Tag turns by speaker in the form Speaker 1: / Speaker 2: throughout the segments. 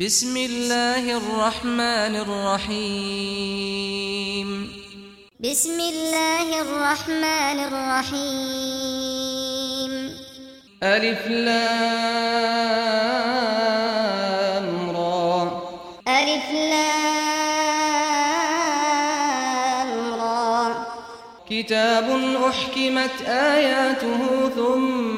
Speaker 1: بسم الله الرحمن الرحيم
Speaker 2: بسم الله الرحمن الرحيم
Speaker 1: الف لام را
Speaker 2: الف لام را
Speaker 1: كتاب احكمت اياته ثم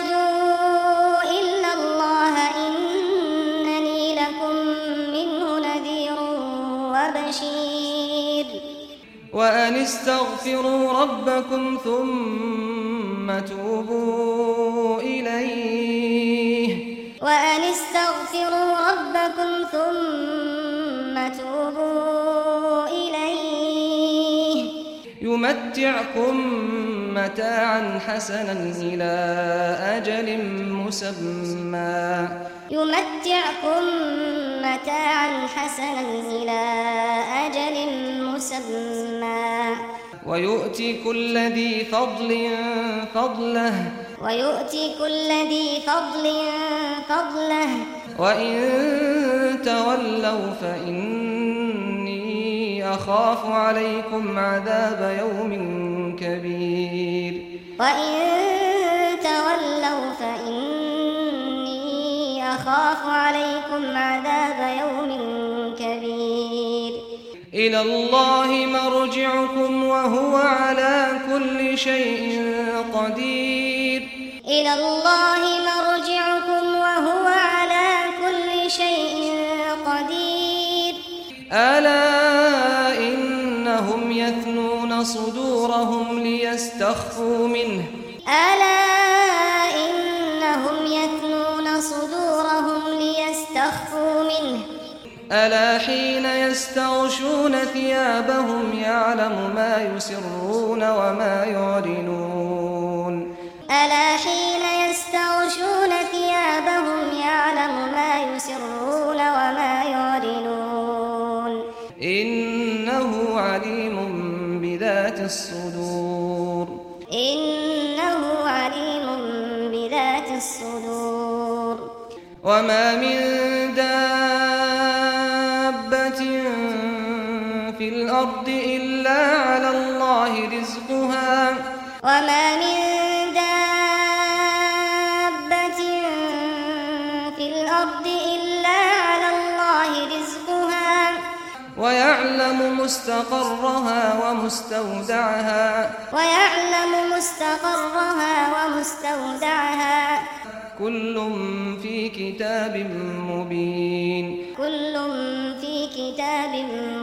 Speaker 1: وأن استغفروا ربكم ثم توبوا إليه
Speaker 2: وأن استغفروا ربكم ثم توبوا إليه
Speaker 1: يمتعكم متاعا حسنا إلى أجل مسمى
Speaker 2: يمتعكم متاعا حسنا إلى أجل مسمى.
Speaker 1: ويؤتي كل ذي فضل فضله.
Speaker 2: ويؤتي كل ذي فضل فضله.
Speaker 1: وإن تولوا فإني أخاف عليكم عذاب يوم كبير.
Speaker 2: وإن تولوا فإني يخاف عليكم عذاب يوم كبير.
Speaker 1: إلى الله مرجعكم وهو على كل شيء قدير.
Speaker 2: إلى الله مرجعكم وهو على كل شيء قدير.
Speaker 1: ألا إنهم يثنون صدورهم ليستخفوا منه.
Speaker 2: ألا
Speaker 1: ألا حين يستغشون ثيابهم يعلم ما يسرون وما يعلنون
Speaker 2: ألا حين يستغشون ثيابهم يعلم ما يسرون وما يعلنون
Speaker 1: إنه عليم بذات الصدور
Speaker 2: إنه عليم بذات الصدور
Speaker 1: وما من الأرض إلا على الله رزقها.
Speaker 2: وما من دابة في الأرض إلا على الله رزقها.
Speaker 1: ويعلم مستقرها ومستودعها.
Speaker 2: ويعلم مستقرها ومستودعها.
Speaker 1: كل في كتاب مبين.
Speaker 2: كل في كتاب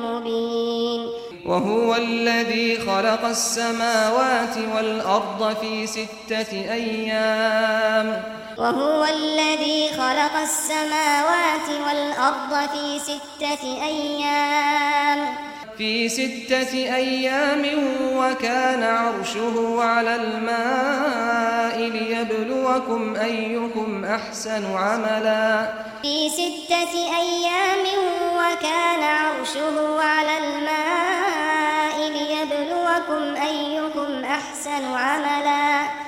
Speaker 2: مبين.
Speaker 1: وهو الذي خلق السماوات والأرض في ستة أيام.
Speaker 2: وهو الذي خلق السماوات والأرض في ستة أيام.
Speaker 1: في ستة أيام وكان عرشه على الماء ليبلوكم أيكم أحسن عملا.
Speaker 2: في ستة أيام وكان عرشه على الماء ليبلوكم أيكم أحسن عملا.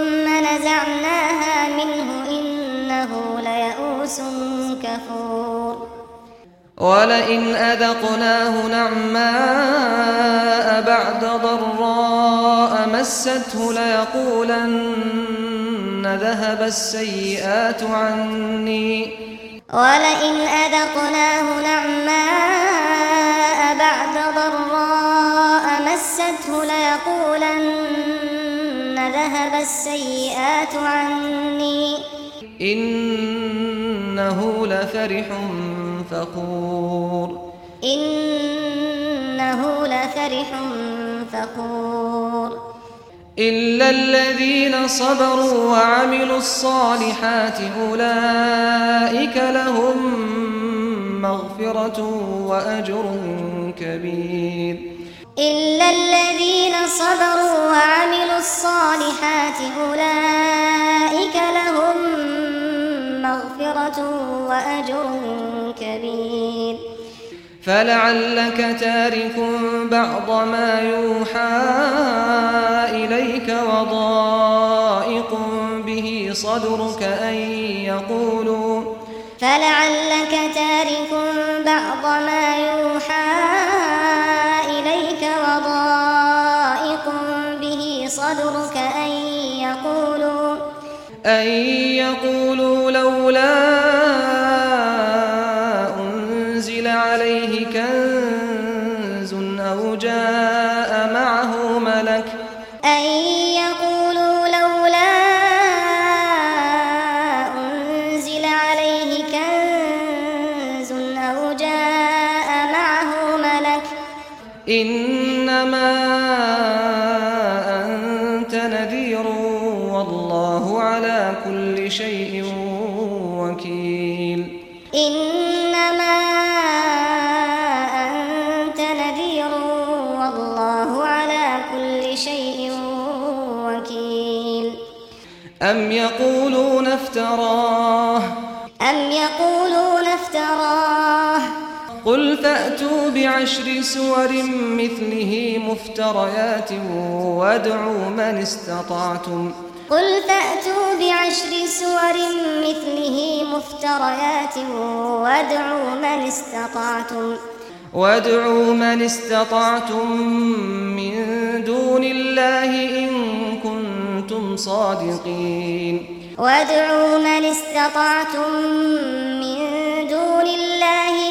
Speaker 1: ولئن أذقناه نعماء بعد ضراء مسته ليقولن ذهب السيئات عني.
Speaker 2: ولئن أذقناه نعماء بعد ضراء مسته ليقولن ذهب السيئات عني.
Speaker 1: إنه لفرح فخور
Speaker 2: إنه لفرح فخور.
Speaker 1: إلا الذين صبروا وعملوا الصالحات أولئك لهم مغفرة وأجر كبير.
Speaker 2: إلا الذين صبروا وعملوا الصالحات أولئك لهم مغفرة وأجر كبير الْمُرْسَلِينَ
Speaker 1: فلعلك تارك بعض ما يوحى إليك وضائق به صدرك أن يقولوا
Speaker 2: فلعلك تارك بعض ما يوحى إليك وضائق به صدرك أن يقولوا
Speaker 1: أن يقولوا بعشر سور مثله مفتريات وادعوا من استطعتم.
Speaker 2: قل فأتوا بعشر سور مثله مفتريات وادعوا من استطعتم.
Speaker 1: وادعوا من استطعتم من دون الله إن كنتم صادقين.
Speaker 2: وادعوا من استطعتم من دون الله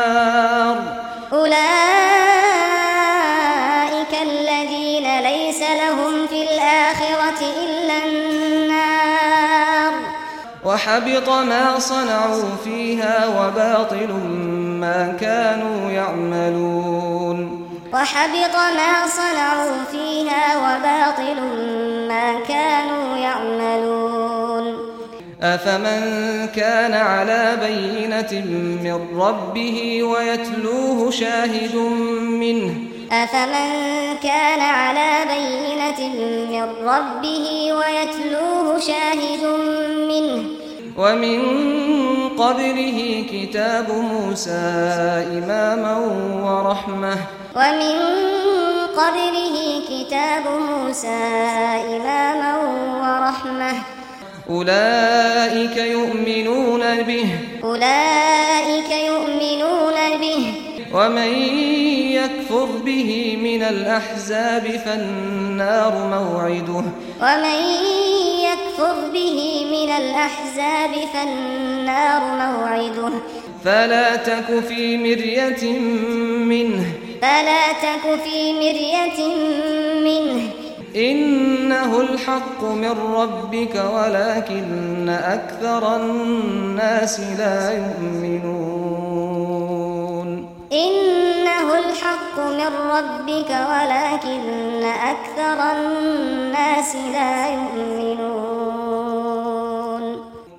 Speaker 1: وحبط ما صنعوا فيها وباطل ما كانوا يعملون.
Speaker 2: وحبط ما صنعوا فيها وباطل ما كانوا يعملون.
Speaker 1: أفمن كان على بينة من ربه ويتلوه شاهد منه؟
Speaker 2: أفمن كان على بينة من ربه ويتلوه شاهد منه؟
Speaker 1: ومن قبله كتاب موسى إماما ورحمة.
Speaker 2: ومن قبله كتاب موسى إماما ورحمة.
Speaker 1: أولئك يؤمنون به.
Speaker 2: أولئك يؤمنون به.
Speaker 1: ومن يكفر به من الأحزاب فالنار موعده.
Speaker 2: ومن يَكْفُرْ بِهِ من الأحزاب فالنار موعده
Speaker 1: فلا تك في مرية منه.
Speaker 2: فلا تك في مرية منه.
Speaker 1: إنه الحق من ربك ولكن أكثر الناس لا يؤمنون.
Speaker 2: إنه الحق من ربك ولكن أكثر الناس لا يؤمنون.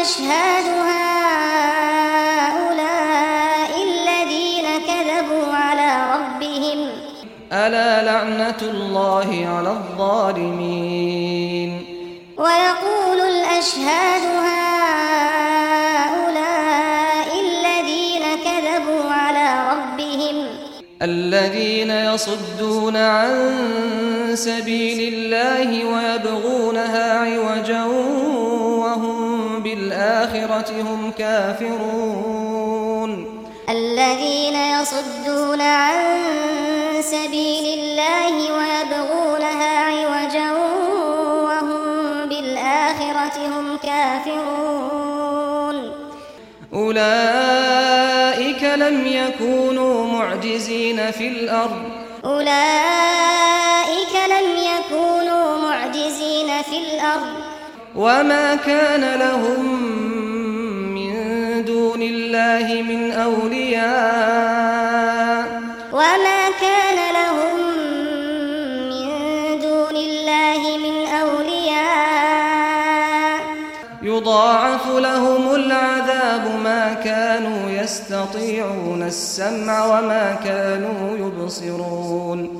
Speaker 2: يشهد هؤلاء الذين كذبوا على ربهم.
Speaker 1: ألا لعنة الله على الظالمين؟
Speaker 2: ويقول الأشهاد هؤلاء الذين كذبوا على ربهم.
Speaker 1: الذين يصدون عن سبيل الله ويبغونها عوجا بالآخرة هم كافرون.
Speaker 2: الذين يصدون عن سبيل الله ويبغونها عوجا وهم بالآخرة هم كافرون.
Speaker 1: أولئك لم يكونوا معجزين في الأرض.
Speaker 2: أولئك لم يكونوا معجزين في الأرض.
Speaker 1: وما كان لهم من دون الله من اولياء
Speaker 2: وما كان لهم من دون الله من اولياء
Speaker 1: يضاعف لهم العذاب ما كانوا يستطيعون السمع وما كانوا يبصرون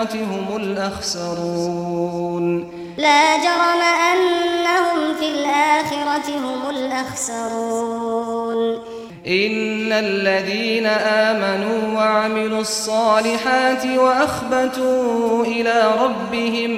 Speaker 1: الآخرة هم الأخسرون
Speaker 2: لا جرم أنهم في الآخرة هم الأخسرون.
Speaker 1: ان الذين امنوا وعملوا الصالحات واخبتوا إلى ربهم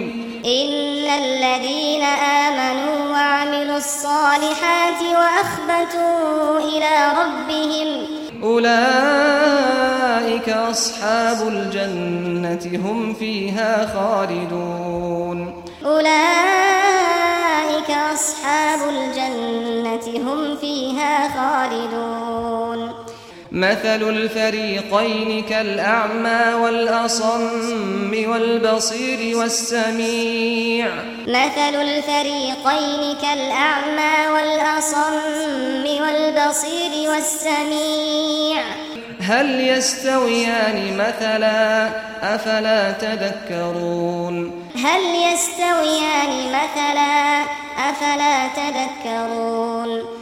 Speaker 2: ان الذين امنوا وعملوا الصالحات واخبتوا إلى ربهم
Speaker 1: أولئك أصحاب الجنة هم فيها خالدون.
Speaker 2: أولئك أصحاب الجنة هم فيها خالدون.
Speaker 1: مثل الفريقين كالأعمى والأصم والبصير والسميع.
Speaker 2: مثل الفريقين كالأعمى والأصم والبصير والسميع.
Speaker 1: هل يستويان مثلا؟ أفلا تذكرون.
Speaker 2: هل يستويان مثلا؟ أفلا تذكرون.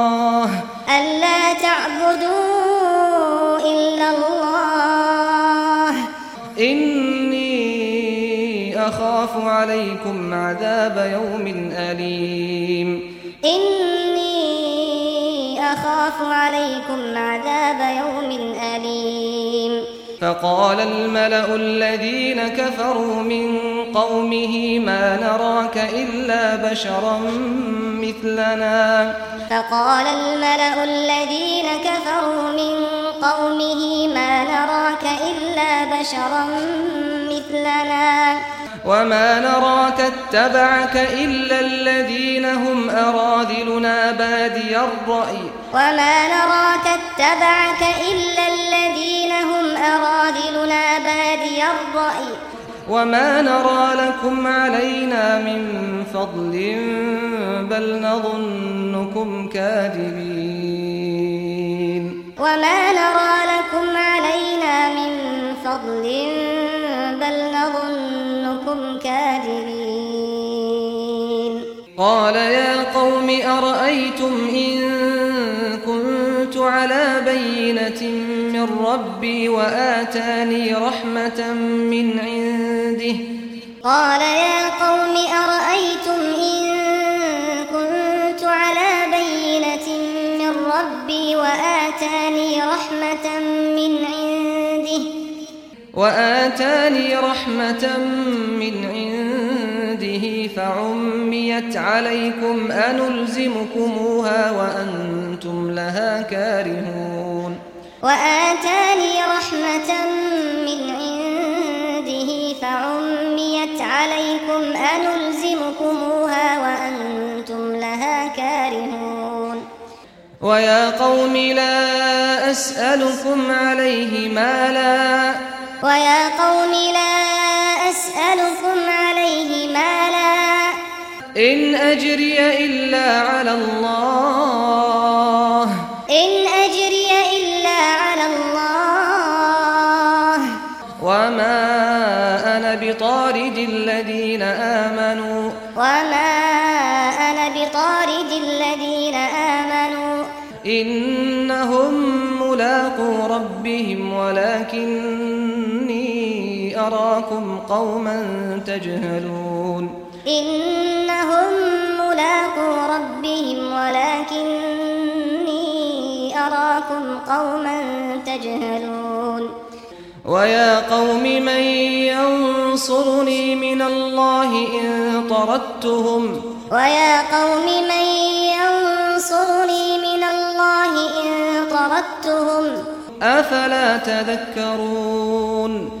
Speaker 1: عليكم عذاب يوم أليم.
Speaker 2: إني أخاف عليكم عذاب يوم أليم.
Speaker 1: فقال الملأ الذين كفروا من قومه ما نراك إلا بشرا مثلنا.
Speaker 2: فقال الملأ الذين كفروا من قومه ما نراك إلا بشرا مثلنا.
Speaker 1: وما نرى تتبعك إلا الذين هم أراذلنا بادي الرأي.
Speaker 2: وما نرى تتبعك إلا الذين هم أراذلنا بادي الرأي.
Speaker 1: وما نرى لكم علينا من فضل بل نظنكم كاذبين.
Speaker 2: وما نرى لكم علينا من فضل الفاجرين
Speaker 1: قال يا قوم أرأيتم إن كنت على بينة من ربي وآتاني رحمة من عنده؟
Speaker 2: قال يا قوم أرأيتم إن كنت على بينة من ربي وآتاني رحمة من
Speaker 1: وآتاني رحمة من عنده فعميت عليكم أنلزمكموها وأنتم لها كارهون.
Speaker 2: وآتاني رحمة من عنده فعميت عليكم أنلزمكموها وأنتم لها كارهون.
Speaker 1: ويا قوم لا أسألكم عليه مالا.
Speaker 2: ويا قوم لا أسألكم عليه مالا.
Speaker 1: إن أجري إلا على الله.
Speaker 2: إن أجري إلا على الله.
Speaker 1: وما أنا بطارد الذين آمنوا قوما تجهلون.
Speaker 2: إنهم ملاقو ربهم ولكني أراكم قوما تجهلون.
Speaker 1: ويا قوم من ينصرني من الله إن طردتهم؟
Speaker 2: ويا قوم من ينصرني من الله إن طردتهم؟
Speaker 1: أفلا تذكرون؟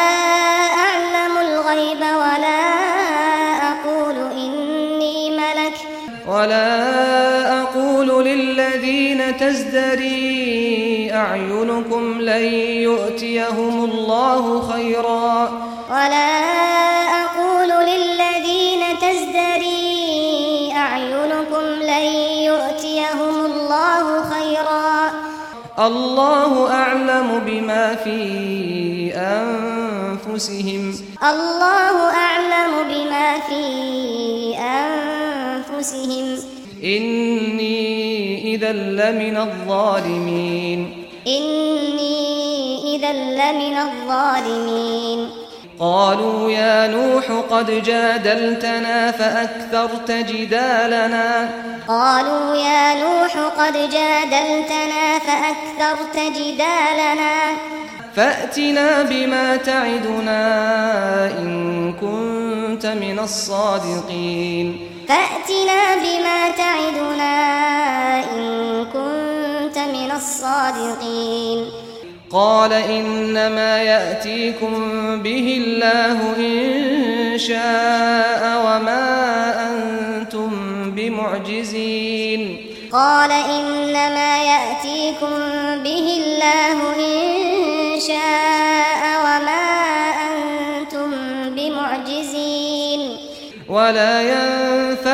Speaker 2: ولا أقول
Speaker 1: للذين تزدري أعينكم لن يؤتيهم الله خيرا.
Speaker 2: ولا أقول للذين تزدري أعينكم لن يؤتيهم الله خيرا.
Speaker 1: الله أعلم بما في أنفسهم.
Speaker 2: الله أعلم بما في أنفسهم. أنفسهم.
Speaker 1: إني إذا لمن الظالمين.
Speaker 2: إني إذا لمن الظالمين.
Speaker 1: قالوا يا نوح قد جادلتنا فأكثرت جدالنا.
Speaker 2: قالوا يا نوح قد جادلتنا فأكثرت جدالنا.
Speaker 1: فَأْتِنَا بِمَا تَعِدُنَا إِن كُنتَ مِنَ الصَّادِقِينَ.
Speaker 2: فأتنا بما تعدنا إن كنت من الصادقين.
Speaker 1: قال إنما يأتيكم به الله إن شاء وما أنتم بمعجزين.
Speaker 2: قال إنما يأتيكم به الله إن شاء وما أنتم بمعجزين.
Speaker 1: ولا ينفعون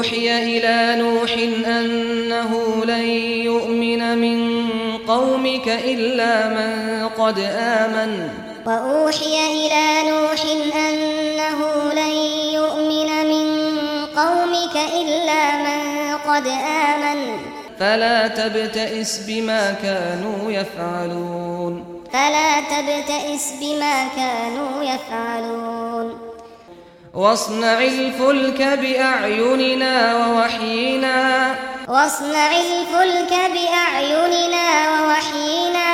Speaker 1: وأوحي إلى نوح أنه لن يؤمن من قومك إلا من قد آمن.
Speaker 2: وأوحي إلى نوح أنه لن يؤمن من قومك إلا من قد آمن.
Speaker 1: فلا تبتئس بما كانوا يفعلون.
Speaker 2: فلا تبتئس بما كانوا يفعلون.
Speaker 1: واصنع الفلك بأعيننا ووحينا.
Speaker 2: واصنع الفلك بأعيننا ووحينا.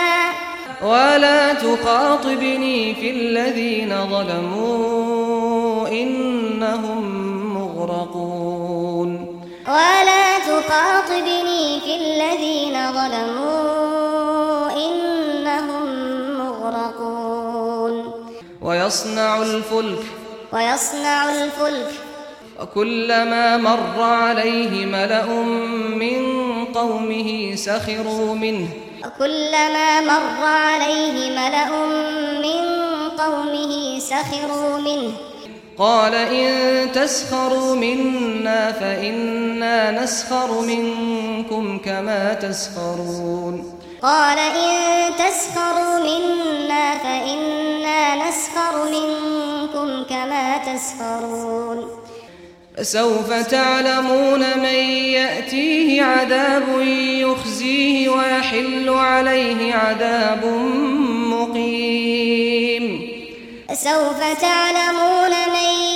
Speaker 1: ولا تخاطبني في الذين ظلموا إنهم مغرقون.
Speaker 2: ولا تخاطبني في الذين ظلموا إنهم مغرقون.
Speaker 1: ويصنع الفلك
Speaker 2: ويصنع الفلك.
Speaker 1: وكلما مر عليه ملأ من قومه سخروا منه.
Speaker 2: وكلما مر عليه ملأ من قومه سخروا منه.
Speaker 1: قال إن تسخروا منا فإنا نسخر منكم كما تسخرون.
Speaker 2: قال إن تسخروا منا فإنا نسخر منكم كما تسخرون.
Speaker 1: سوف تعلمون من يأتيه عذاب يخزيه ويحل عليه عذاب مقيم.
Speaker 2: سوف تعلمون من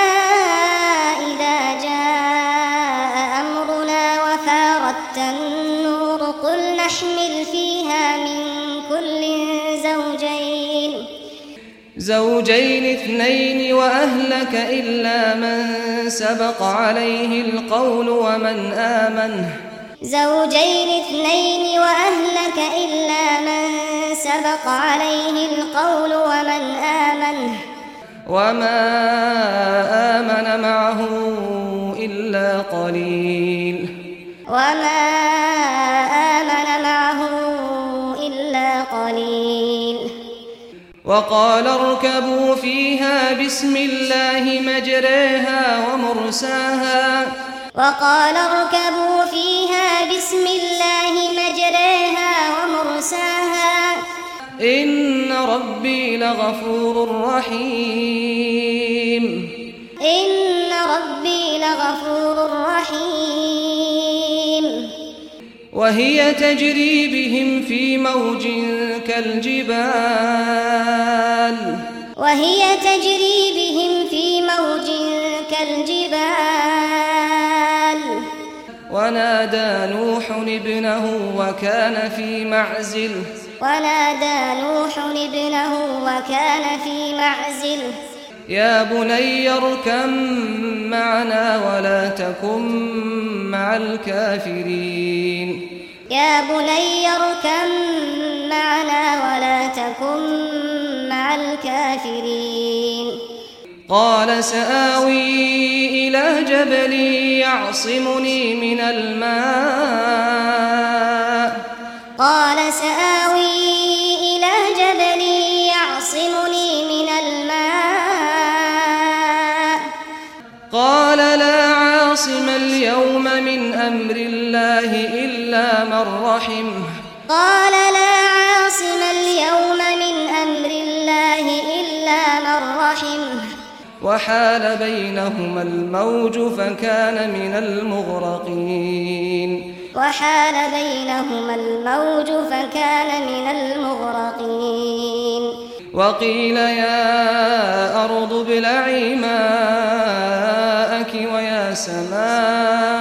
Speaker 2: زوجين
Speaker 1: اثنين وأهلك إلا من سبق عليه القول ومن آمن.
Speaker 2: زوجين اثنين وأهلك إلا من سبق عليه القول ومن آمن.
Speaker 1: وما آمن معه إلا قليل.
Speaker 2: وما آمن
Speaker 1: وقال اركبوا فيها بسم الله مجريها ومرساها.
Speaker 2: وقال اركبوا فيها بسم الله مجريها ومرساها.
Speaker 1: إن ربي لغفور رحيم.
Speaker 2: إن ربي لغفور رحيم.
Speaker 1: وهي تجري بهم في موج كالجبال.
Speaker 2: وهي تجري بهم في موج كالجبال.
Speaker 1: ونادى نوح ابنه وكان في معزله
Speaker 2: ونادى نوح ابنه وكان في معزله
Speaker 1: يا بني اركم معنا ولا تكن مع الكافرين.
Speaker 2: يا بني اركم معنا ولا تكن مع الكافرين.
Speaker 1: قال سآوي إلى جبل يعصمني من الماء.
Speaker 2: قال سآوي
Speaker 1: الله إلا من رحمه
Speaker 2: قال لا عاصم اليوم من أمر الله إلا من رحمه
Speaker 1: وحال بينهما الموج فكان من المغرقين.
Speaker 2: وحال بينهما الموج فكان من المغرقين.
Speaker 1: وقيل يا أرض بلعي ماءك ويا سماء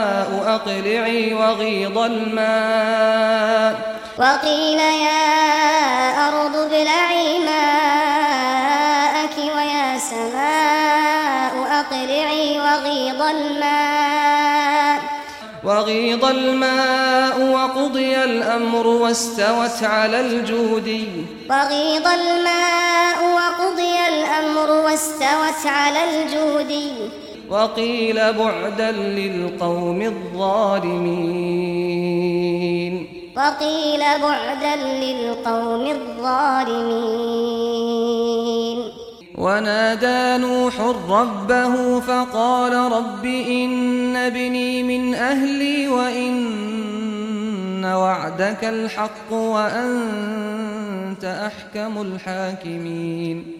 Speaker 1: أقلعي وغيض الماء.
Speaker 2: وقيل يا أرض بلعي ماءك ويا سماء أقلعي وغيض الماء.
Speaker 1: وغيض الماء وقضي الأمر واستوت على الجودي
Speaker 2: وغيض الماء وقضي الأمر واستوت على الجودي
Speaker 1: وقيل بعدا للقوم الظالمين.
Speaker 2: وقيل بعدا للقوم الظالمين.
Speaker 1: ونادى نوح ربه فقال رب إن ابني من أهلي وإن وعدك الحق وأنت أحكم الحاكمين.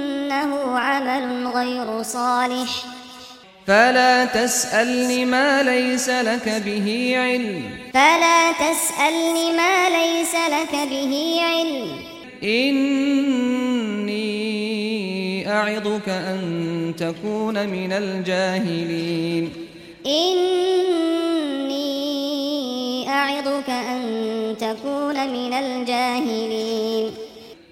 Speaker 2: إنه عمل غير صالح.
Speaker 1: فلا تسألني ما ليس لك به علم.
Speaker 2: فلا تسألني ما ليس لك به علم.
Speaker 1: إني أعظك أن تكون من الجاهلين.
Speaker 2: إني أعظك أن تكون من الجاهلين.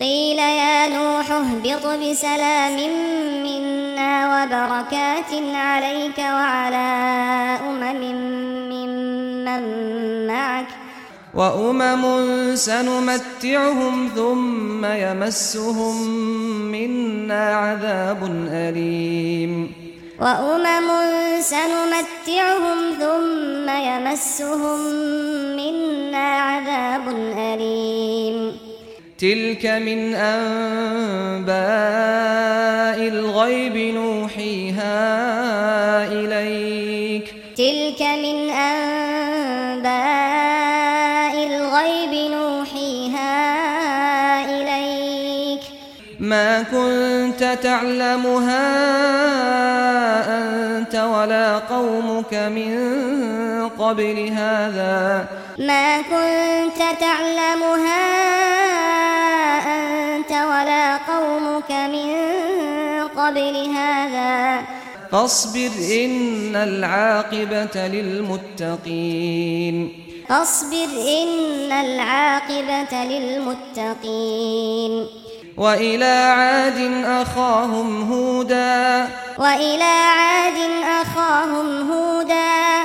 Speaker 2: قيل يا نوح اهبط بسلام منا وبركات عليك وعلى أمم من من معك
Speaker 1: وأمم سنمتعهم ثم يمسهم منا عذاب أليم.
Speaker 2: وأمم سنمتعهم ثم يمسهم منا عذاب أليم.
Speaker 1: تلك من أنباء الغيب نوحيها إليك.
Speaker 2: تلك من أنباء الغيب نوحيها إليك.
Speaker 1: ما كنت تعلمها أنت ولا قومك من قبل هذا.
Speaker 2: ما كنت تعلمها أنت ولا قومك من قبل هذا.
Speaker 1: فاصبر إن العاقبة للمتقين.
Speaker 2: اصبر إن العاقبة للمتقين.
Speaker 1: وإلى عاد أخاهم هودا.
Speaker 2: وإلى عاد أخاهم هودا.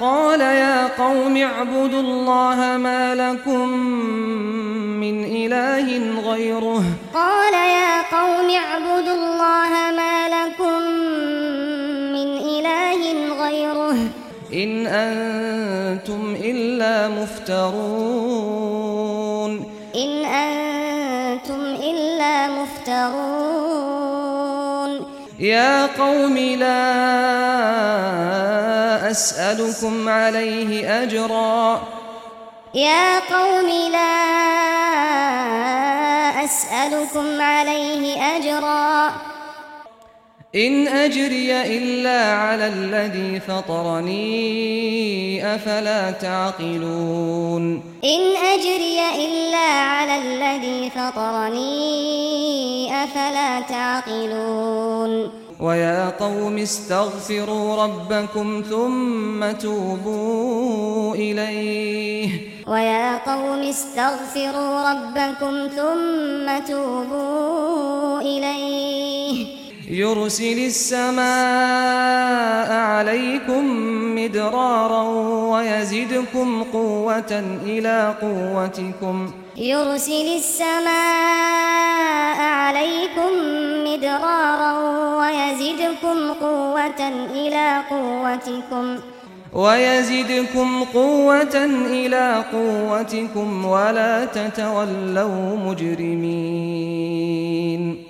Speaker 1: قال يا قوم اعبدوا الله ما لكم من إله غيره.
Speaker 2: قال يا قوم اعبدوا الله ما لكم من إله غيره.
Speaker 1: إن أنتم إلا مفترون.
Speaker 2: إن أنتم إلا مفترون.
Speaker 1: يا قوم لا أسألكم عليه أجرا.
Speaker 2: يا قوم لا أسألكم عليه أجرا.
Speaker 1: إن أجري إلا على الذي فطرني أفلا تعقلون.
Speaker 2: إن أجري إلا على الذي فطرني أفلا تعقلون.
Speaker 1: ويا قوم استغفروا ربكم ثم توبوا إليه
Speaker 2: ويا قوم استغفروا ربكم ثم توبوا إليه
Speaker 1: يرسل السماء عليكم مدرارا ويزدكم قوة إلى قوتكم
Speaker 2: يرسل السماء عليكم مدرارا ويزدكم قوة إلى قوتكم.
Speaker 1: ويزدكم قوة إلى قوتكم ولا تتولوا مجرمين.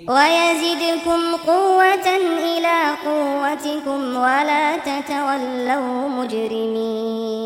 Speaker 2: ويزدكم قوة إلى قوتكم ولا تتولوا مجرمين.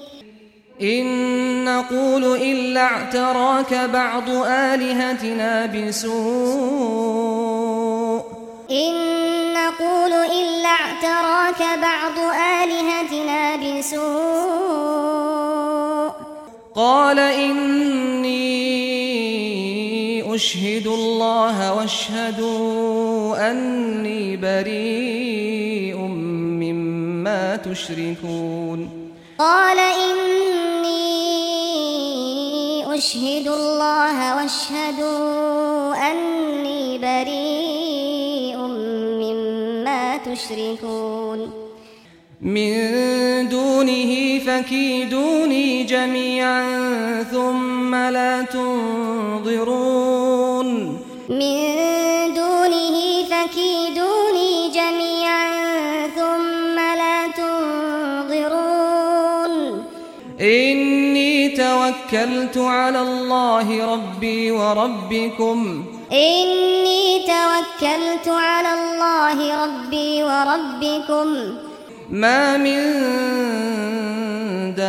Speaker 1: إن نقول إلا اعتراك بعض آلهتنا بسوء.
Speaker 2: إن نقول إلا اعتراك بعض آلهتنا بسوء.
Speaker 1: قال إني أشهد الله وأشهد أني بريء مما تشركون.
Speaker 2: قال إني أشهد الله وأشهد أني بريء مما تشركون.
Speaker 1: من دونه فكيدوني جميعا ثم لا تنظرون.
Speaker 2: من دونه فكيدوني
Speaker 1: توكلت على الله ربي وربكم
Speaker 2: إني توكلت على الله ربي وربكم
Speaker 1: ما من دابة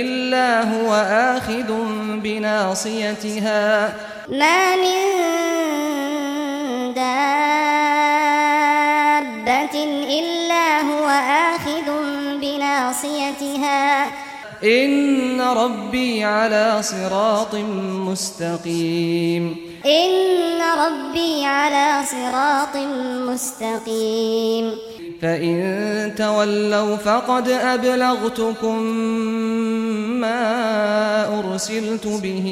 Speaker 1: إلا هو آخذ بناصيتها
Speaker 2: ما من دابة إلا هو آخذ معصيتها
Speaker 1: إن ربي على صراط مستقيم.
Speaker 2: إن ربي على صراط مستقيم.
Speaker 1: فإن تولوا فقد أبلغتكم ما أرسلت به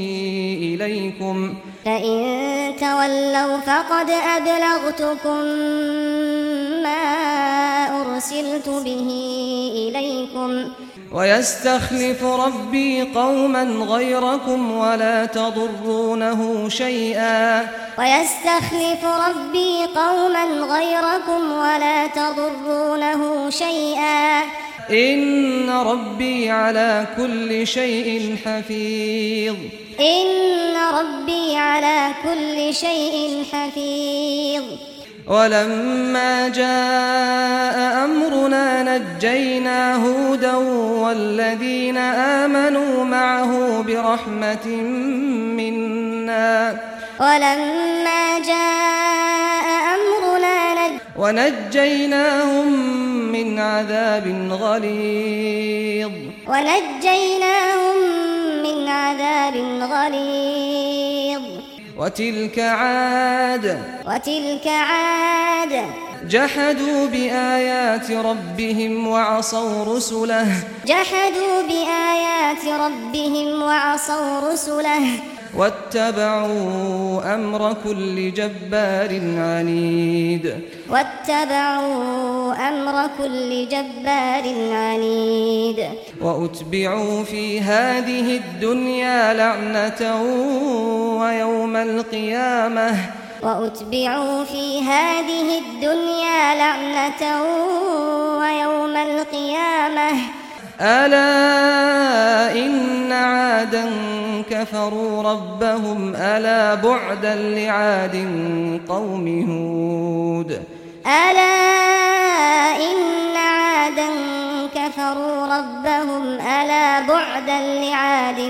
Speaker 1: إليكم.
Speaker 2: فإن تولوا فقد أبلغتكم ما أرسلت به إليكم
Speaker 1: ويستخلف ربي قوما غيركم ولا تضرونه شيئا.
Speaker 2: ويستخلف ربي قوما غيركم ولا تضرونه شيئا.
Speaker 1: إن ربي على كل شيء حفيظ.
Speaker 2: إن ربي على كل شيء حفيظ.
Speaker 1: ولما جاء أمرنا نجينا هودا والذين آمنوا معه برحمة منا.
Speaker 2: ولما جاء أمرنا نج...
Speaker 1: ونجيناهم من عذاب غليظ.
Speaker 2: ونجيناهم من عذاب غليظ.
Speaker 1: وتلك عاد.
Speaker 2: وتلك عاد.
Speaker 1: جحدوا بآيات ربهم وعصوا رسله.
Speaker 2: جحدوا بآيات ربهم وعصوا رسله.
Speaker 1: واتبعوا أمر كل جبار عنيد.
Speaker 2: واتبعوا أمر كل جبار عنيد.
Speaker 1: وأتبعوا في هذه الدنيا لعنة ويوم القيامة.
Speaker 2: وأتبعوا في هذه الدنيا لعنة ويوم القيامة.
Speaker 1: ألا إن عادا كفروا ربهم ألا بعدا لعاد قوم هود
Speaker 2: ألا إن عادا كفروا ربهم ألا بعدا لعاد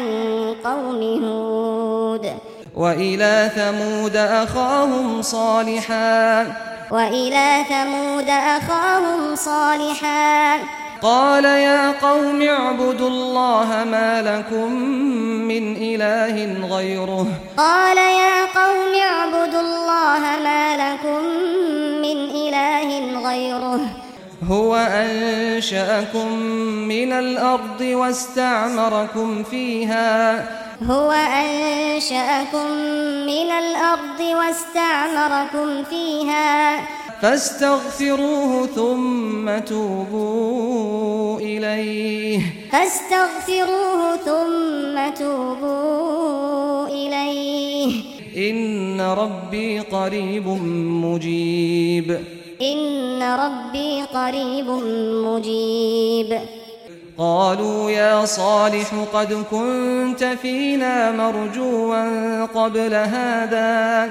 Speaker 2: قوم هود
Speaker 1: وإلى ثمود أخاهم صالحا
Speaker 2: وإلى ثمود أخاهم صالحا
Speaker 1: قال يا قوم اعبدوا الله ما لكم من إله غيره.
Speaker 2: قال يا قوم اعبدوا الله ما لكم من إله غيره.
Speaker 1: هو أنشأكم من الأرض واستعمركم فيها.
Speaker 2: هو أنشأكم من الأرض واستعمركم فيها.
Speaker 1: فاستغفروه ثم توبوا إليه.
Speaker 2: فاستغفروه ثم توبوا إليه.
Speaker 1: إن ربي قريب مجيب.
Speaker 2: إن ربي قريب مجيب.
Speaker 1: قالوا يا صالح قد كنت فينا مرجوا قبل هذا.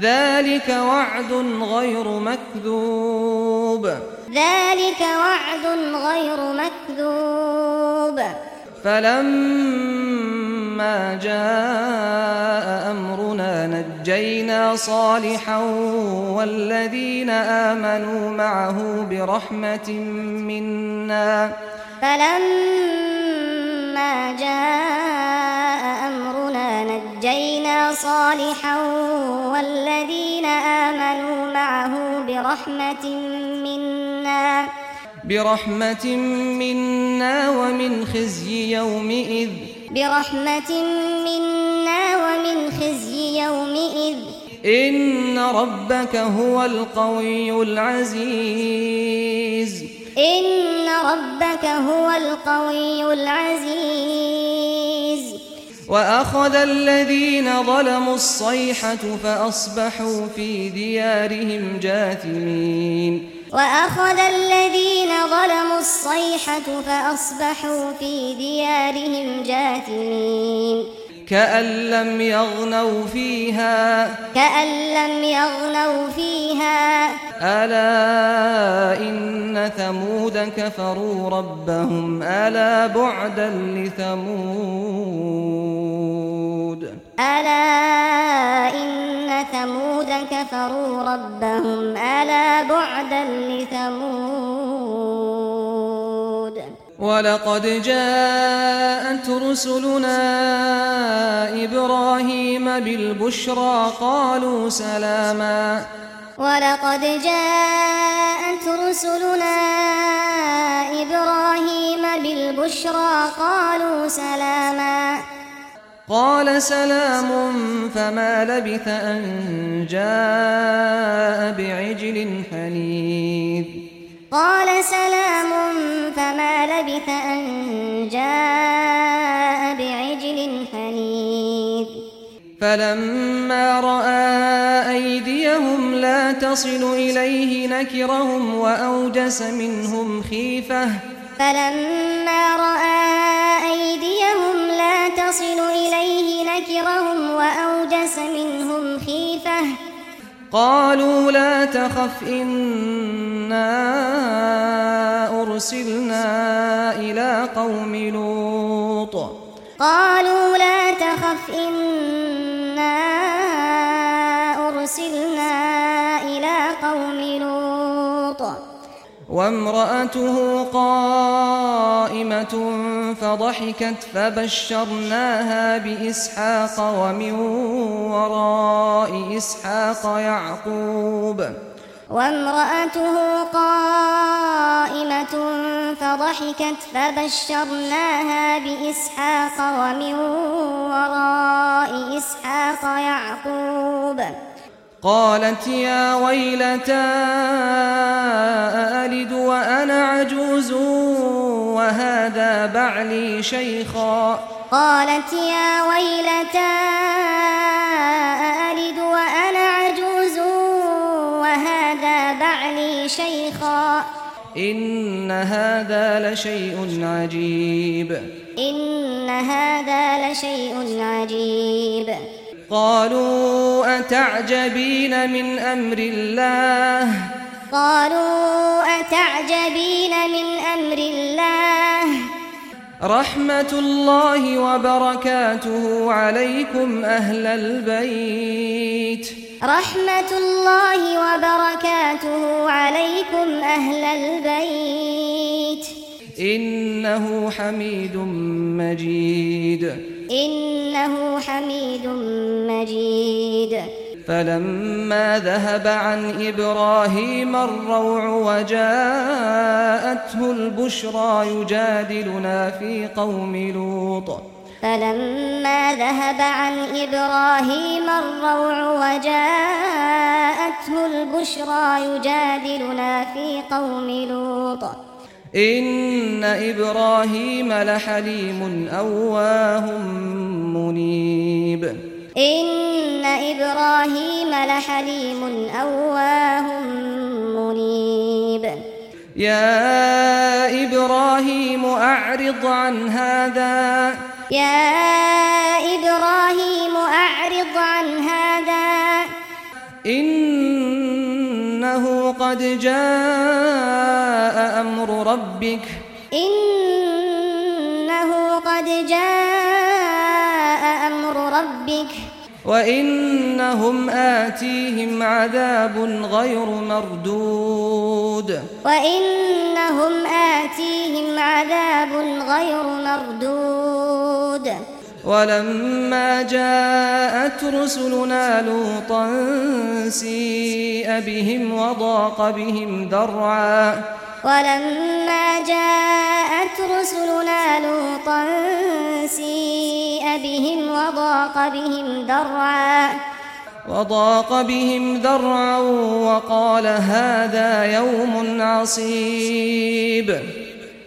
Speaker 1: ذلك وعد غير مكذوب.
Speaker 2: ذلك وعد غير مكذوب.
Speaker 1: فلما جاء أمرنا نجينا صالحا والذين آمنوا معه برحمة منا.
Speaker 2: فلما جاء وَأَهْلَكْنَا صَالِحًا وَالَّذِينَ آمَنُوا مَعَهُ بِرَحْمَةٍ مِنَّا
Speaker 1: بِرَحْمَةٍ مِنَّا وَمِنْ خِزْيِ يَوْمِئِذٍ
Speaker 2: بِرَحْمَةٍ مِنَّا وَمِنْ خِزْيِ يَوْمِئِذٍ
Speaker 1: إِنَّ رَبَّكَ هُوَ الْقَوِيُّ الْعَزِيزُ
Speaker 2: إِنَّ رَبَّكَ هُوَ الْقَوِيُّ الْعَزِيزُ
Speaker 1: وأخذ الذين ظلموا الصيحة فأصبحوا في ديارهم جاثمين.
Speaker 2: وأخذ الذين ظلموا الصيحة فأصبحوا في ديارهم جاثمين.
Speaker 1: كأن لم يغنوا فيها.
Speaker 2: كأن لم يغنوا فيها.
Speaker 1: ألا إن ثمود كفروا ربهم. ألا بعدا لثمود.
Speaker 2: ألا إن ثمود كفروا ربهم. ألا بعدا لثمود.
Speaker 1: ولقد جاءت رسلنا إبراهيم بالبشرى قالوا سلاما.
Speaker 2: ولقد جاءت رسلنا إبراهيم بالبشرى قالوا سلاما.
Speaker 1: قال سلام فما لبث أن جاء بعجل حنيذ.
Speaker 2: قال سلام فما لبث أن جاء بعجل حنيف
Speaker 1: فلما رأى أيديهم لا تصل إليه نكرهم وأوجس منهم خيفة.
Speaker 2: فلما رأى
Speaker 1: قالوا لا تخف إنا أرسلنا إلى قوم لوط.
Speaker 2: قالوا لا تخف إنا أرسلنا
Speaker 1: وامرأته قائمة فضحكت فبشرناها بإسحاق ومن وراء إسحاق يعقوب.
Speaker 2: وامرأته قائمة فضحكت فبشرناها بإسحاق ومن وراء إسحاق يعقوب.
Speaker 1: قالت يا ويلتى ألد وأنا عجوز وهذا بعلي شيخا؟
Speaker 2: قالت يا ويلتى ألد وأنا عجوز وهذا بعلي شيخا؟
Speaker 1: إن هذا لشيء عجيب.
Speaker 2: إن هذا لشيء عجيب.
Speaker 1: قالوا أتعجبين من أمر الله؟
Speaker 2: قالوا أتعجبين من أمر الله؟
Speaker 1: رحمة الله وبركاته عليكم أهل البيت.
Speaker 2: رحمة الله وبركاته عليكم أهل البيت.
Speaker 1: إنه حميد مجيد.
Speaker 2: إنه حميد مجيد.
Speaker 1: فلما ذهب عن إبراهيم الروع وجاءته البشرى يجادلنا في قوم لوط.
Speaker 2: فلما ذهب عن إبراهيم الروع وجاءته البشرى يجادلنا في قوم لوط.
Speaker 1: ان إبراهيم لحليم اواه منيب.
Speaker 2: ان إبراهيم لحليم اواه منيب.
Speaker 1: يا إبراهيم اعرض عن هذا.
Speaker 2: يا إبراهيم اعرض عن هذا.
Speaker 1: ان إنه قد جاء أمر ربك.
Speaker 2: إنه قد جاء أمر ربك.
Speaker 1: وإنهم آتيهم عذاب غير مردود.
Speaker 2: وإنهم آتيهم عذاب غير مردود.
Speaker 1: ولما جاءت رسلنا لوطا سيء بهم وضاق بهم درعا
Speaker 2: ولما جاءت رسلنا لوطا سيء بهم وضاق بهم درعا
Speaker 1: وضاق بهم درعا وقال هذا يوم عصيب.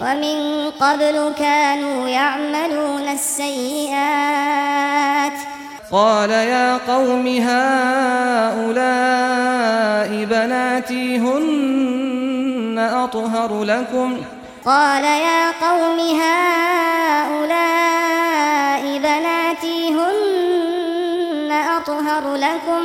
Speaker 2: ومن قبل كانوا يعملون السيئات.
Speaker 1: قال يا قوم هؤلاء بناتي هن أطهر لكم.
Speaker 2: قال يا قوم هؤلاء بناتي هن أطهر لكم.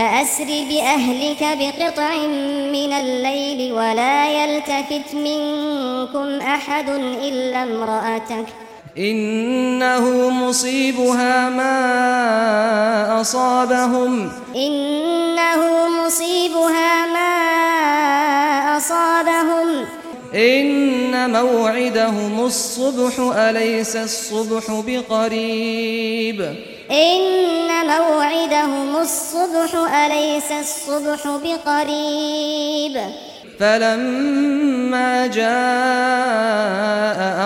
Speaker 2: فأسر بأهلك بقطع من الليل ولا يلتفت منكم أحد إلا امرأتك.
Speaker 1: إنه مصيبها ما أصابهم.
Speaker 2: إنه مصيبها ما أصابهم.
Speaker 1: إن موعدهم الصبح أليس الصبح بقريب؟
Speaker 2: إن موعدهم الصبح أليس الصبح بقريب؟
Speaker 1: فلما جاء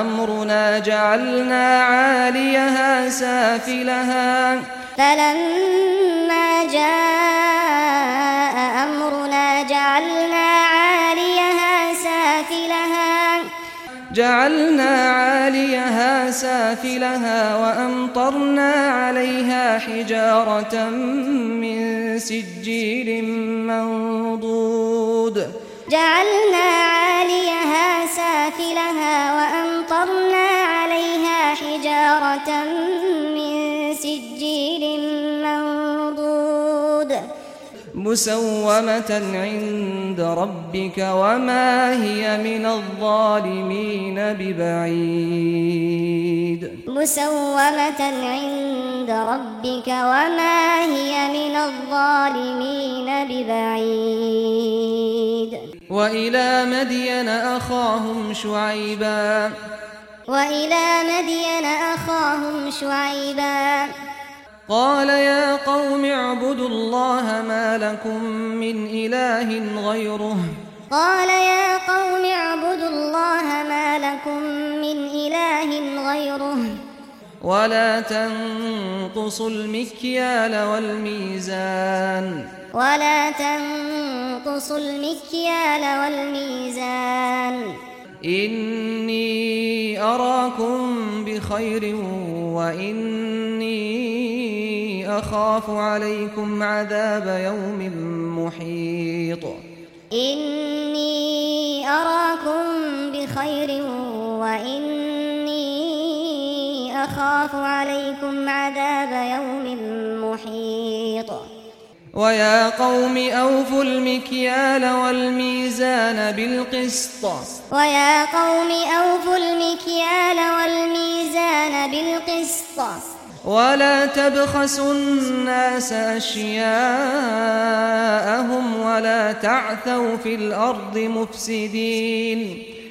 Speaker 1: أمرنا جعلنا عاليها سافلها.
Speaker 2: فلما جاء أمرنا جعلنا
Speaker 1: جعلنا عاليها سافلها وأمطرنا عليها حجارة من سجيل منضود.
Speaker 2: جعلنا
Speaker 1: مسومة عند ربك وما هي من الظالمين ببعيد.
Speaker 2: مسومة عند ربك وما هي من الظالمين ببعيد.
Speaker 1: وإلى مدين أخاهم شعيبا.
Speaker 2: وإلى مدين أخاهم شعيبا.
Speaker 1: قال يا قوم اعبدوا الله ما لكم من إله غيره.
Speaker 2: قال يا قوم اعبدوا الله ما لكم من إله غيره.
Speaker 1: ولا تنقصوا المكيال والميزان.
Speaker 2: ولا تنقصوا المكيال والميزان.
Speaker 1: إني أراكم بخير وإني أخاف عليكم عذاب يوم محيط.
Speaker 2: إني أراكم بخير وإني أخاف عليكم عذاب يوم محيط.
Speaker 1: ويا قوم أوفوا المكيال والميزان بالقسط.
Speaker 2: ويا قوم أوفوا المكيال والميزان بالقسط.
Speaker 1: ولا تبخسوا الناس أشياءهم ولا تعثوا في الأرض مفسدين.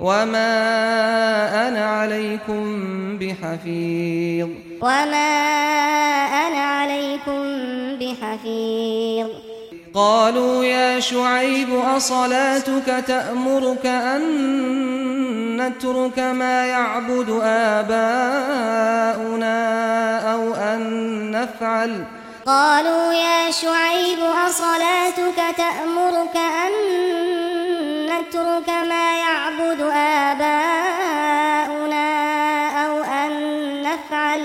Speaker 1: وما أنا عليكم بحفيظ
Speaker 2: وما أنا عليكم بحفيظ
Speaker 1: قالوا يا شعيب اصلاتك تأمرك ان نترك ما يعبد اباؤنا أو ان نفعل
Speaker 2: قالوا يا شعيب اصلاتك تأمرك ان نترك ما يعبد آباؤنا أو أن نفعل.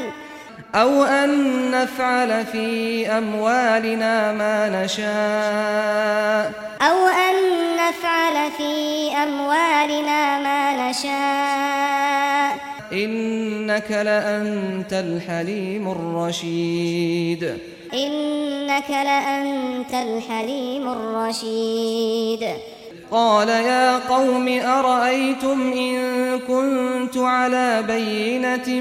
Speaker 1: أو أن نفعل في أموالنا ما نشاء.
Speaker 2: أو أن نفعل في أموالنا ما نشاء.
Speaker 1: إنك لأنت الحليم الرشيد.
Speaker 2: إنك لأنت الحليم الرشيد.
Speaker 1: قال يا قوم أرأيتم إن كنت على بينة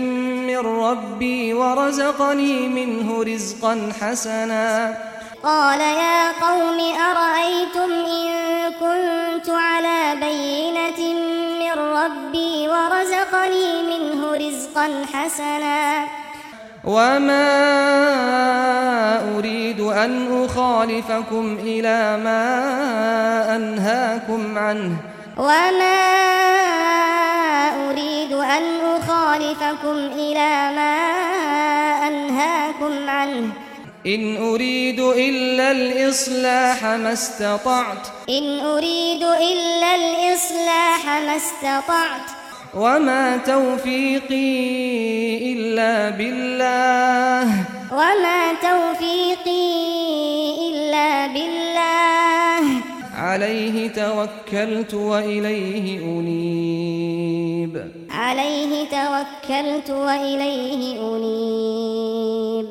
Speaker 1: من ربي ورزقني منه رزقا حسنا
Speaker 2: قال يا قوم أرأيتم إن كنت على بينة من ربي ورزقني منه رزقا حسنا
Speaker 1: وما أريد أن أخالفكم إلى ما أنهاكم عنه
Speaker 2: وما أريد أن أخالفكم إلى ما أنهاكم عنه
Speaker 1: إن أريد إلا الإصلاح ما استطعت
Speaker 2: إن أريد إلا الإصلاح ما استطعت
Speaker 1: وما توفيقي إلا بالله
Speaker 2: وما توفيقي إلا بالله
Speaker 1: عليه توكلت وإليه أنيب
Speaker 2: عليه توكلت وإليه أنيب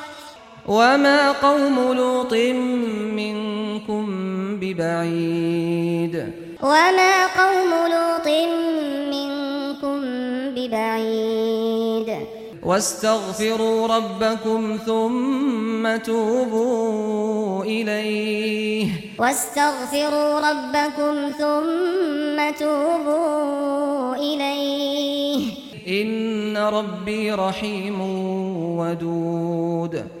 Speaker 1: وما قوم لوط منكم ببعيد
Speaker 2: وما قوم لوط منكم ببعيد
Speaker 1: واستغفروا ربكم ثم توبوا اليه
Speaker 2: واستغفروا ربكم ثم توبوا اليه
Speaker 1: ان ربي رحيم ودود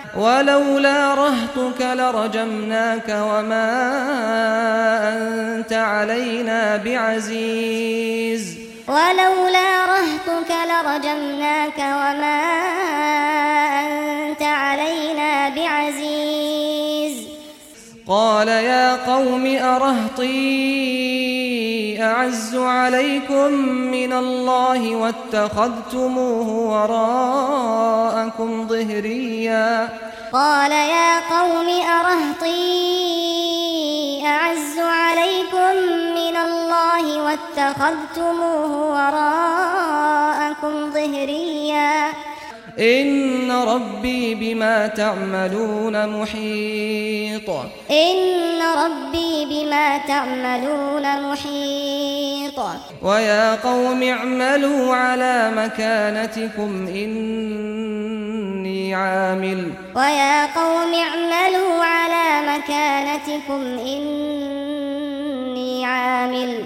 Speaker 1: ولولا رهتك لرجمناك وما أنت علينا بعزيز.
Speaker 2: ولولا رهتك لرجمناك وما أنت علينا بعزيز.
Speaker 1: قال يا قوم أرهطي أعز عليكم من الله واتخذتموه وراءكم ظهريا.
Speaker 2: قال يا قوم أرهطي أعز عليكم من الله واتخذتموه وراءكم ظهريا.
Speaker 1: إن ربي بما تعملون محيط.
Speaker 2: إن ربي بما تعملون محيط.
Speaker 1: ويا قوم اعملوا على مكانتكم إني عامل.
Speaker 2: ويا قوم اعملوا على مكانتكم إني عامل.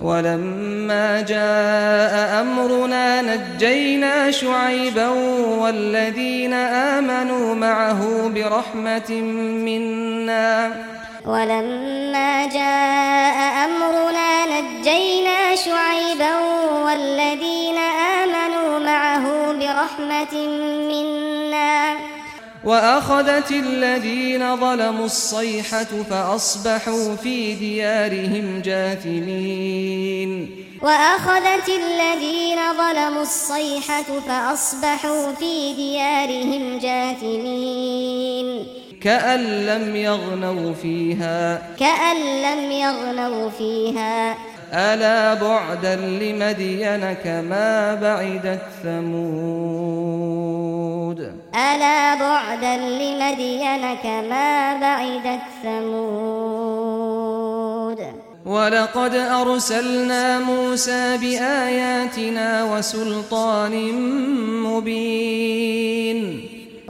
Speaker 1: ولما جاء أمرنا نجينا شعيبا والذين آمنوا معه برحمة منا.
Speaker 2: ولما جاء أمرنا نجينا شعيبا والذين آمنوا معه برحمة منا.
Speaker 1: وأخذت الذين ظلموا الصيحة فأصبحوا في ديارهم جاثمين.
Speaker 2: وأخذت الذين ظلموا الصيحة فأصبحوا في ديارهم جاثمين.
Speaker 1: كأن لم يغنوا فيها.
Speaker 2: كأن لم يغنوا فيها.
Speaker 1: ألا بعدا لمدين كما بعدت ثمود
Speaker 2: ألا بعدا لمدين كما بعدت ثمود
Speaker 1: ولقد أرسلنا موسى بآياتنا وسلطان مبين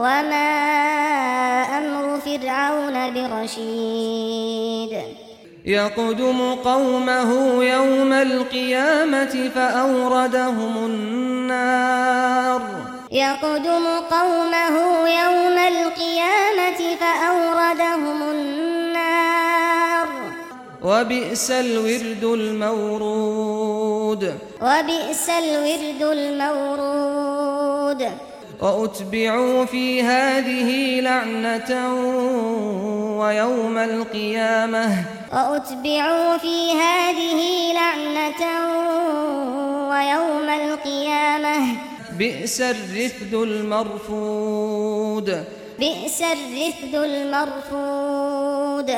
Speaker 2: وما أمر فرعون برشيد
Speaker 1: يقدم قومه يوم القيامه فاوردهم النار
Speaker 2: يقدم قومه يوم القيامه فاوردهم النار
Speaker 1: وبئس الورد المورود
Speaker 2: وبئس الورد المورود
Speaker 1: وأتبعوا في هذه لعنة ويوم القيامة.
Speaker 2: وأتبعوا في هذه لعنة ويوم القيامة.
Speaker 1: بئس الرفد المرفود.
Speaker 2: بئس الرفد المرفود.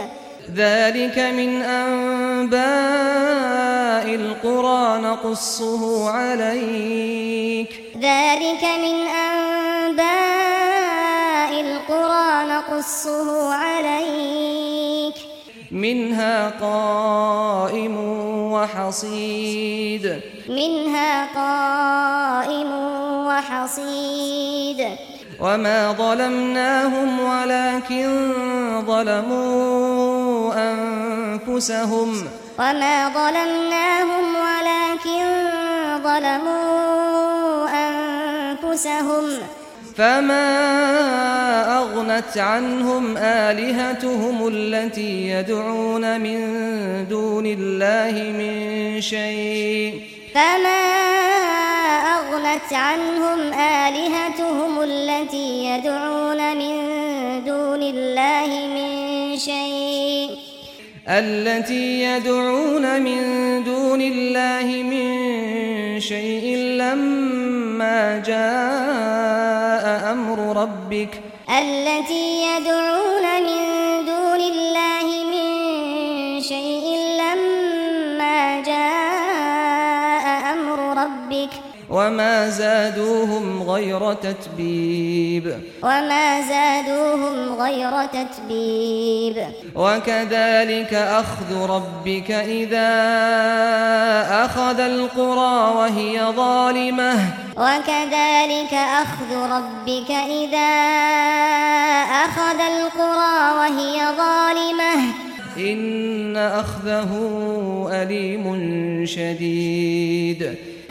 Speaker 1: ذلك من أنباء القرى نقصه عليك.
Speaker 2: ذلك من أنباء القرى نقصه عليك.
Speaker 1: منها قائم وحصيد.
Speaker 2: منها قائم وحصيد.
Speaker 1: وما ظلمناهم ولكن ظلموا أنفسهم
Speaker 2: وما ظلمناهم ولكن ظلموا أنفسهم
Speaker 1: فما أغنت عنهم آلهتهم التي يدعون من دون الله من شيء
Speaker 2: فما أغنت عنهم آلهتهم التي يدعون من دون الله من شيء
Speaker 1: التي يدعون من دون الله من شيء لما جاء أمر ربك
Speaker 2: التي يدعون من دون الله ربك
Speaker 1: وما زادوهم غير تتبيب.
Speaker 2: وما زادوهم غير تتبيب.
Speaker 1: وكذلك أخذ ربك إذا أخذ القرى وهي ظالمة.
Speaker 2: وكذلك أخذ ربك إذا أخذ القرى وهي ظالمة.
Speaker 1: إن أخذه أليم شديد.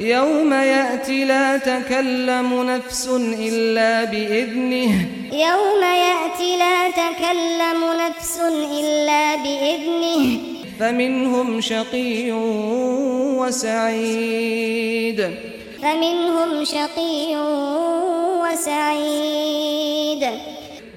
Speaker 1: يوم يأتي لا تكلم نفس إلا بإذنه.
Speaker 2: يوم يأتي لا تكلم نفس إلا بإذنه.
Speaker 1: فمنهم شقي وسعيد.
Speaker 2: فمنهم شقي وسعيد.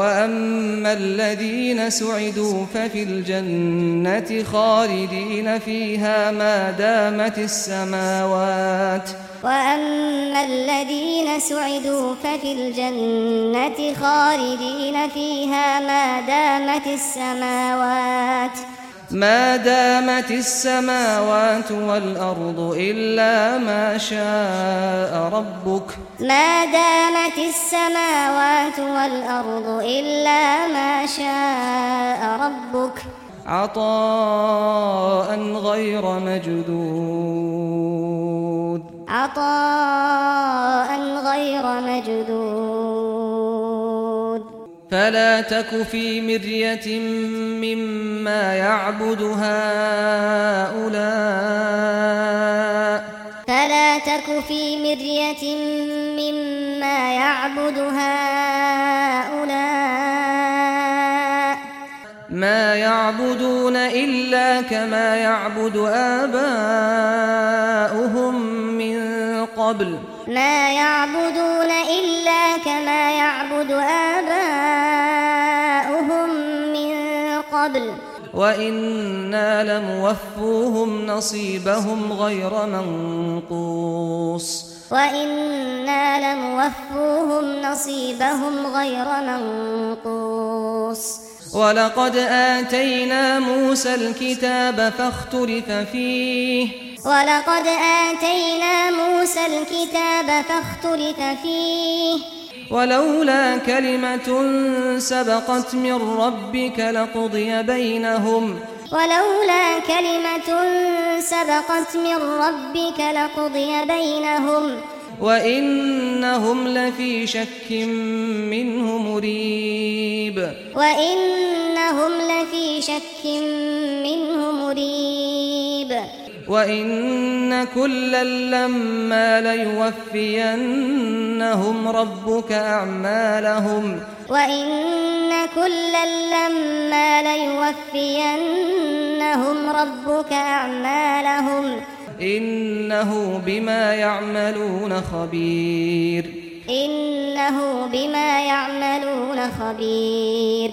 Speaker 1: وأما الذين سعدوا ففي الجنة خالدين فيها ما دامت السماوات
Speaker 2: وأما الذين سعدوا ففي الجنة خالدين فيها ما دامت السماوات
Speaker 1: ما دامت السماوات والأرض إلا ما شاء ربك.
Speaker 2: ما دامت السماوات والأرض إلا ما شاء ربك.
Speaker 1: عطاء غير مجدود.
Speaker 2: عطاء غير مجدود.
Speaker 1: فلا تك في مرية مما يعبد هؤلاء
Speaker 2: فلا تك في مرية مما يعبد هؤلاء
Speaker 1: ما يعبدون إلا كما يعبد آباؤهم من قبل
Speaker 2: ما يعبدون إلا كما يعبد آباؤهم من قبل.
Speaker 1: وإنا لموفوهم نصيبهم غير منقوص.
Speaker 2: وإنا لموفوهم نصيبهم غير منقوص.
Speaker 1: ولقد آتينا موسى الكتاب فاختلف فيه.
Speaker 2: ولقد آتينا موسى الكتاب فاختلف فيه.
Speaker 1: ولولا كلمة سبقت من ربك لقضي بينهم.
Speaker 2: ولولا كلمة سبقت من ربك لقضي بينهم.
Speaker 1: وإنهم لفي شك منه مريب
Speaker 2: وإنهم لفي شك منه مريب
Speaker 1: وإن كلا لما ليوفينهم ربك أعمالهم
Speaker 2: وإن كلا لما ليوفينهم ربك أعمالهم
Speaker 1: إنه بما يعملون خبير.
Speaker 2: إنه بما يعملون خبير.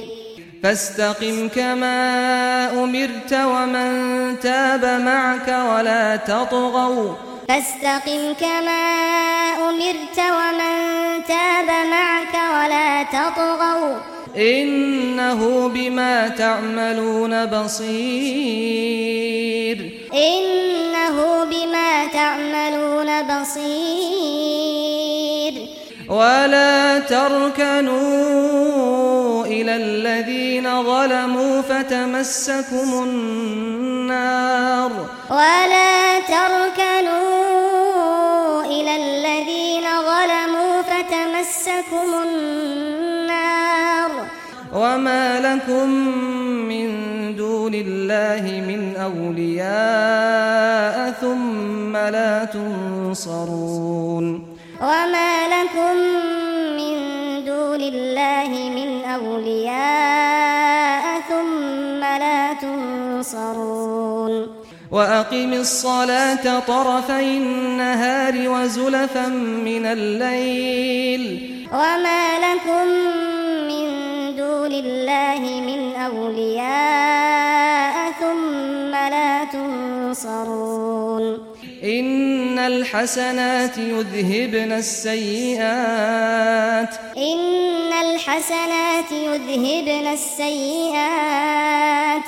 Speaker 1: فاستقم كما أمرت ومن تاب معك ولا تطغوا.
Speaker 2: فاستقم كما أمرت ومن تاب معك ولا تطغوا.
Speaker 1: إنه بما تعملون بصير.
Speaker 2: إنه بما تعملون بصير.
Speaker 1: ولا تركنوا إلى الذين ظلموا فتمسكم النار.
Speaker 2: ولا تركنوا إلى الذين ظلموا فتمسكم النار.
Speaker 1: وما لكم من دون الله من أولياء ثم لا تنصرون
Speaker 2: وما لكم من دون الله من أولياء ثم لا تنصرون
Speaker 1: وأقم الصلاة طرفي النهار وزلفا من الليل
Speaker 2: وما لكم لله من أولياء ثم لا تنصرون.
Speaker 1: إن الحسنات يذهبن السيئات.
Speaker 2: إن الحسنات يذهبن السيئات.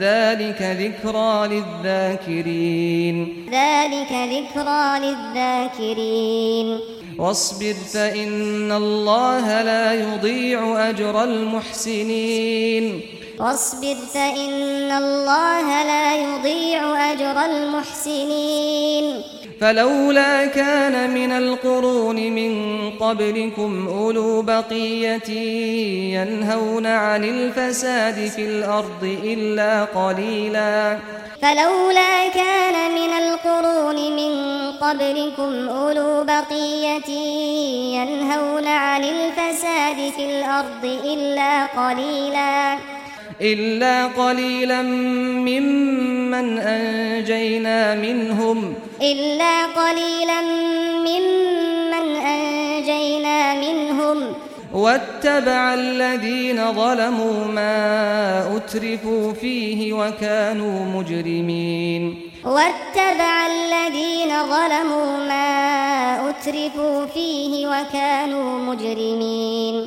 Speaker 1: ذلك ذكرى للذاكرين.
Speaker 2: ذلك ذكرى للذاكرين.
Speaker 1: واصبر فإن الله لا يضيع أجر المحسنين.
Speaker 2: واصبر فإن الله لا يضيع أجر المحسنين.
Speaker 1: فلولا كان من القرون من قبلكم أولو بقية ينهون عن الفساد في الأرض إلا قليلا.
Speaker 2: فلولا كان من القرون من قبلكم أولو بقية ينهون عن الفساد في الأرض إلا قليلا.
Speaker 1: إلا قليلا ممن أنجينا منهم
Speaker 2: إلا قليلا ممن أنجينا منهم
Speaker 1: واتبع الذين ظلموا ما أترفوا فيه وكانوا مجرمين
Speaker 2: واتبع الذين ظلموا ما أترفوا فيه وكانوا مجرمين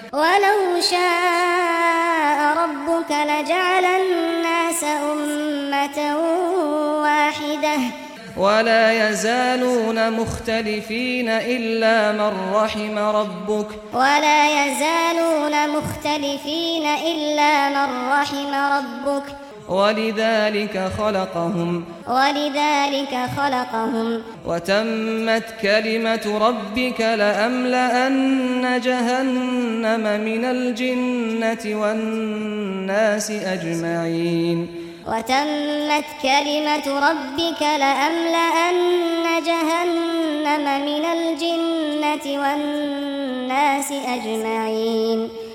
Speaker 2: ولو شاء ربك لجعل الناس أمة واحدة.
Speaker 1: ولا يزالون مختلفين إلا من رحم ربك.
Speaker 2: ولا يزالون مختلفين إلا من رحم ربك.
Speaker 1: ولذلك خلقهم.
Speaker 2: ولذلك خلقهم.
Speaker 1: وتمت كلمة ربك لاملا ان جهنم من الجنة والناس أجمعين.
Speaker 2: وتمت كلمة ربك لاملا ان جهنم من الجنة والناس أجمعين.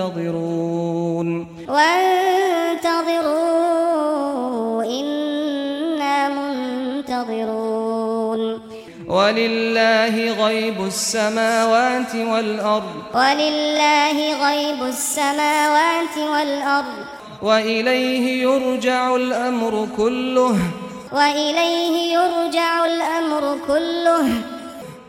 Speaker 1: وانتظرون
Speaker 2: وانتظروا إنا منتظرون.
Speaker 1: ولله غيب السماوات والأرض.
Speaker 2: ولله غيب السماوات والأرض.
Speaker 1: وإليه يرجع الأمر كله.
Speaker 2: وإليه يرجع الأمر كله.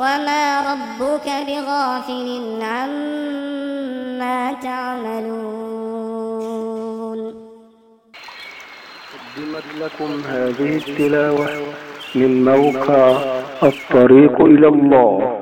Speaker 2: وما ربك بغافل عما تعملون
Speaker 3: قدمت لكم هذه التلاوة من موقع الطريق إلى الله